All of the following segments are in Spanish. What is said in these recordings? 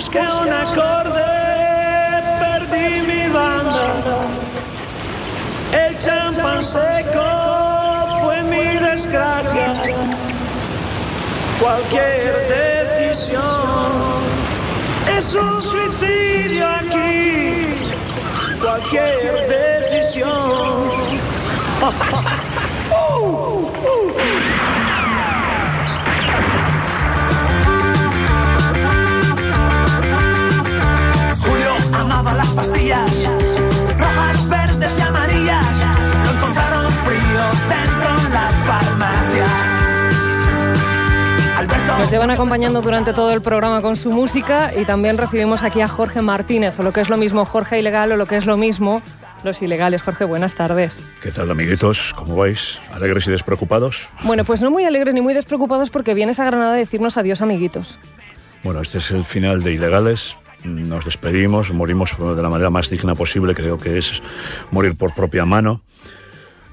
Busqué un acorde, perdí mi banda. El champán seco fue mi desgracia. Cualquier decisión es un suicidio aquí. Cualquier decisión. Uh, uh. Acompañando durante todo el programa con su música y también recibimos aquí a Jorge Martínez, o lo que es lo mismo Jorge Ilegal o lo que es lo mismo los ilegales. Jorge, buenas tardes. ¿Qué tal, amiguitos? ¿Cómo vais? ¿Alegres y despreocupados? Bueno, pues no muy alegres ni muy despreocupados porque vienes a Granada a decirnos adiós, amiguitos. Bueno, este es el final de Ilegales. Nos despedimos, morimos de la manera más digna posible, creo que es morir por propia mano.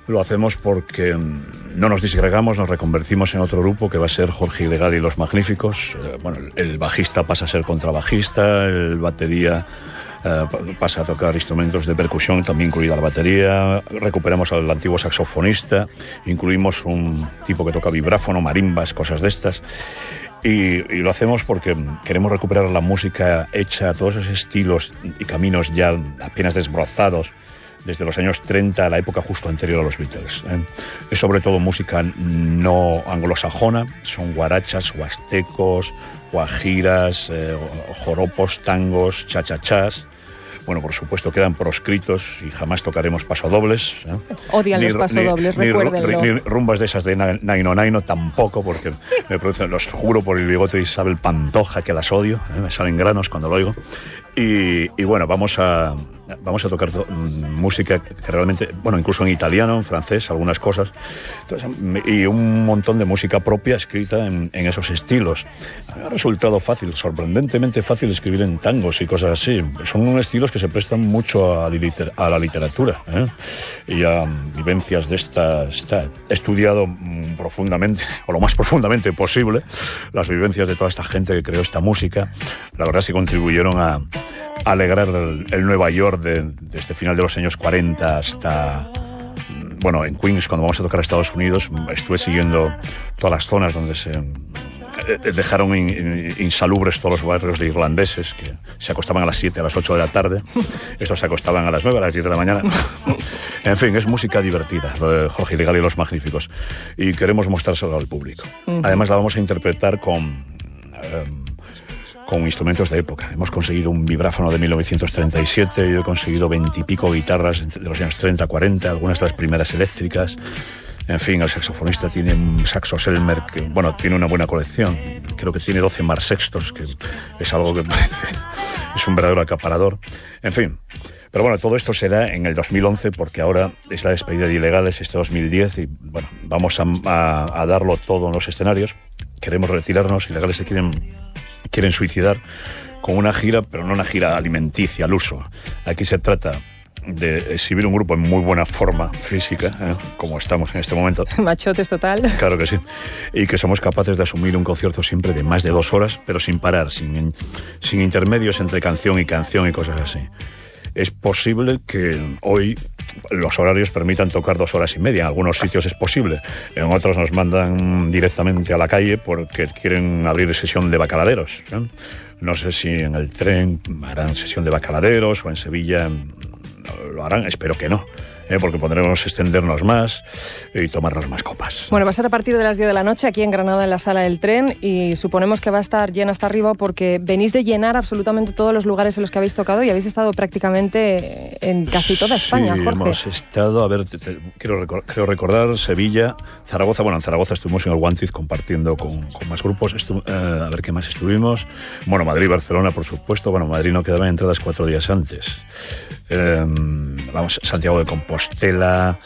Lo hacemos porque mm, no nos disgregamos, nos reconvertimos en otro grupo que va a ser Jorge Ilegal y los Magníficos. Eh, bueno, el- bajista pasa a ser contrabajista, el batería eh, pa- pasa a tocar instrumentos de percusión, también incluida la batería. Recuperamos al antiguo saxofonista, incluimos un tipo que toca vibráfono, marimbas, cosas de estas. Y, y lo hacemos porque queremos recuperar la música hecha, todos esos estilos y caminos ya apenas desbrozados desde los años 30 a la época justo anterior a los Beatles. ¿eh? Es sobre todo música no anglosajona, son guarachas, huastecos, guajiras, eh, joropos, tangos, chachachás. Bueno, por supuesto quedan proscritos y jamás tocaremos pasodobles. ¿eh? Odian los ru- pasodobles, ni recuérdenlo. ni rumbas de esas de na- Naino Naino tampoco, porque me producen, los juro por el bigote de Isabel Pantoja que las odio, ¿eh? me salen granos cuando lo oigo. Y, y bueno, vamos a, vamos a tocar to- mm, música que realmente, bueno, incluso en italiano, en francés, algunas cosas, Entonces, y un montón de música propia escrita en, en esos estilos. Ha resultado fácil, sorprendentemente fácil escribir en tangos y cosas así. Son estilos que se prestan mucho a, a la literatura ¿eh? y a mm, vivencias de estas. He estudiado mm, profundamente, o lo más profundamente posible, las vivencias de toda esta gente que creó esta música. La verdad sí contribuyeron a alegrar el, el Nueva York de- desde final de los años 40 hasta mm, bueno, en Queens, cuando vamos a tocar a Estados Unidos, estuve siguiendo todas las zonas donde se eh, eh, dejaron in- in- insalubres todos los barrios de irlandeses que se acostaban a las 7, a las 8 de la tarde. Estos se acostaban a las 9, a las 10 de la mañana. en fin, es música divertida, lo de Jorge Ilegal y los Magníficos. Y queremos mostrárselo al público. Además, la vamos a interpretar con... em, con instrumentos de época. Hemos conseguido un vibráfono de 1937, yo he conseguido veintipico guitarras de los años 30, 40, algunas de las primeras eléctricas. En fin, el saxofonista tiene un saxo Selmer que, bueno, tiene una buena colección. Creo que tiene 12 mar sextos, que es algo que parece, es un verdadero acaparador. En fin. Pero bueno, todo esto será en el 2011 porque ahora es la despedida de Ilegales este 2010 y bueno, vamos a, a- a darlo todo en los escenarios. Queremos retirarnos, Ilegales se quieren quieren suicidar con una gira, pero no una gira alimenticia al uso. Aquí se trata de exhibir un grupo en muy buena forma física, ¿eh? como estamos en este momento. Machotes total. Claro que sí. Y que somos capaces de asumir un concierto siempre de más de dos horas, pero sin parar, sin, sin intermedios entre canción y canción y cosas así. Es posible que hoy los horarios permitan tocar dos horas y media. En algunos sitios es posible. En otros nos mandan directamente a la calle porque quieren abrir sesión de bacaladeros. ¿eh? No sé si en el tren harán sesión de bacaladeros o en Sevilla mm, lo harán. Espero que no. ¿Eh? porque podremos extendernos más y tomarnos más copas. Bueno, va a ser a partir de las 10 de la noche aquí en Granada, en la sala del tren, y suponemos que va a estar llena hasta arriba porque venís de llenar absolutamente todos los lugares en los que habéis tocado y habéis estado prácticamente en casi toda España, sí, Jorge. hemos estado, a ver, te- te- quiero recor- creo recordar Sevilla, Zaragoza, bueno, en Zaragoza estuvimos en el Guantiz compartiendo con, con más grupos, Estu- eh, a ver qué más estuvimos, bueno, Madrid, Barcelona, por supuesto, bueno, Madrid no quedaban entradas cuatro días antes, Eh, vamos, Santiago de Compostela,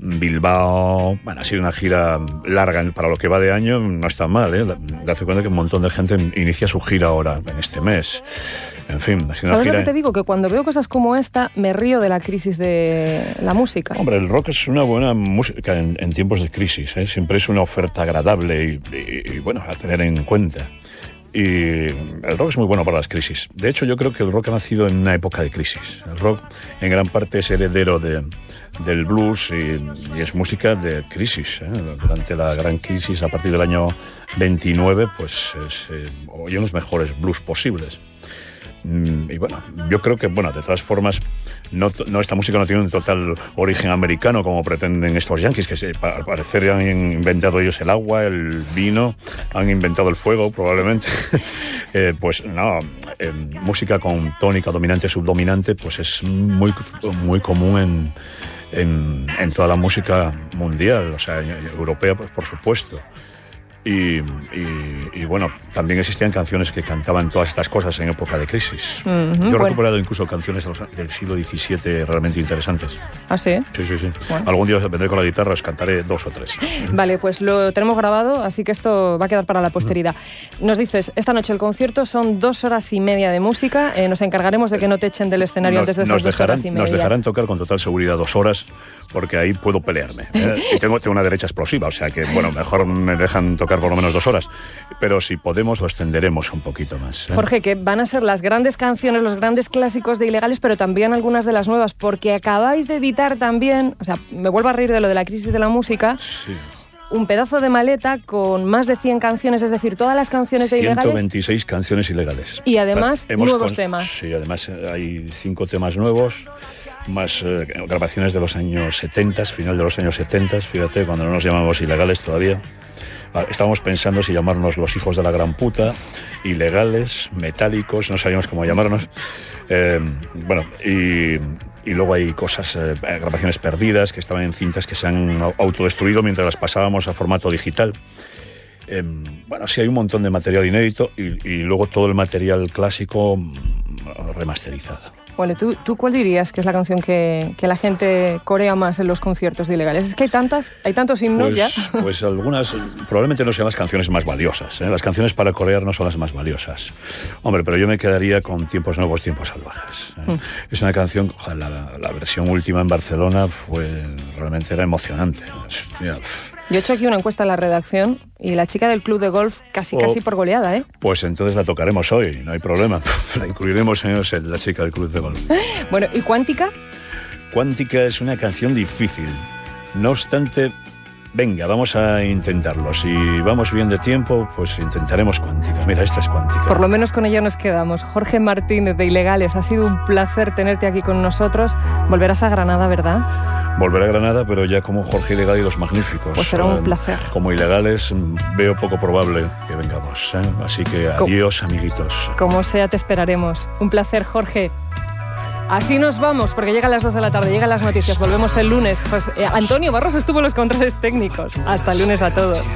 Bilbao, bueno, ha sido una gira larga para lo que va de año, no está mal, ¿eh? Date cuenta que un montón de gente inicia su gira ahora, en este mes. En fin, ha sido una ¿Sabes lo gira... que te digo? Que cuando veo cosas como esta, me río de la crisis de la música. Hombre, el rock es una buena música en, en tiempos de crisis. ¿eh? Siempre es una oferta agradable y, y- y, bueno, a tener en cuenta. Y el rock es muy bueno para las crisis. De hecho, yo creo que el rock ha nacido en una época de crisis. El rock, en gran parte, es heredero de, del blues y, es música de crisis. ¿eh? Durante la gran crisis, a partir del año 29, pues es, eh, oye los mejores blues posibles. Mm, Y bueno, yo creo que, bueno, de todas formas, no, no esta música no tiene un total origen americano como pretenden estos yankees, que se, al parecer han inventado ellos el agua, el vino, han inventado el fuego probablemente. Eh, pues no, eh, música con tónica dominante, subdominante, pues es muy, muy común en, en, en toda la música mundial, o sea, europea, pues por supuesto. Y, y- y, bueno, también existían canciones que cantaban todas estas cosas en época de crisis. Yo he bueno. recuperado incluso canciones del siglo XVII realmente interesantes. ¿Ah, sí? Sí, sí, sí. Bueno. Algún día vendré con la guitarra, os cantaré dos o tres. Vale, pues lo tenemos grabado, así que esto va a quedar para la posteridad. Nos dices, esta noche el concierto son dos horas y media de música. eh, nos encargaremos de que no te echen del escenario Nos, antes de esas nos dos dejarán, horas y media. nos dejarán tocar con total seguridad dos horas, porque ahí puedo pelearme. ¿eh? Y tengo, tengo una derecha explosiva, o sea que, bueno, mejor me dejan tocar por lo menos dos horas. Pero si podemos, lo extenderemos un poquito más. ¿eh? Jorge, que van a ser las grandes canciones, los grandes clásicos de Ilegales, pero también algunas de las nuevas, porque acabáis de editar también, o sea, me vuelvo a reír de lo de la crisis de la música, Sí. un pedazo de maleta con más de 100 canciones, es decir, todas las canciones de Ilegales. 126 canciones ilegales. Y además, Hemos nuevos temas. Sí, además eh, hay cinco temas nuevos, más eh, grabaciones de los años 70, final de los años 70, fíjate, cuando no nos llamamos ilegales todavía. Ah, Estábamos pensando si llamarnos los hijos de la gran puta, ilegales, metálicos, no sabíamos cómo llamarnos. Eh, bueno, y, y luego hay cosas, eh, grabaciones perdidas que estaban en cintas que se han au- autodestruido mientras las pasábamos a formato digital. Bueno, sí hay un montón de material inédito y, y luego todo el material clásico mm, remasterizado. Bueno, ¿tú, ¿tú cuál dirías que es la canción que, que la gente corea más en los conciertos de Ilegales? Es que hay tantas, hay tantos himnos Pues, ya. pues algunas probablemente no sean las canciones más valiosas. ¿eh? Las canciones para corear no son las más valiosas. Hombre, pero yo me quedaría con Tiempos Nuevos, Tiempos Salvajes. ¿eh? Mm. Es una canción, ojalá, la, la versión última en Barcelona fue realmente era emocionante. Yo he hecho aquí una encuesta en la redacción y la chica del club de golf casi, Oh. casi por goleada, ¿eh? Pues entonces la tocaremos hoy, no hay problema. La incluiremos en el la chica del club de golf. Bueno, ¿y Cuántica? Cuántica es una canción difícil. No obstante, venga, vamos a intentarlo. Si vamos bien de tiempo, pues intentaremos Cuántica. Mira, esta es Cuántica. Por lo menos con ella nos quedamos. Jorge Martínez de Ilegales, ha sido un placer tenerte aquí con nosotros. Volverás a Granada, ¿verdad? Volveré a Granada, pero ya como Jorge Ilegal y los Magníficos. Pues será un placer. Como ilegales, veo poco probable que vengamos. ¿eh? Así que adiós, amiguitos. Como sea, te esperaremos. Un placer, Jorge. Así nos vamos, porque llegan las 2 de la tarde, llegan las noticias. Volvemos el lunes. Eh, Antonio Barros estuvo en los controles técnicos. Hasta el lunes a todos.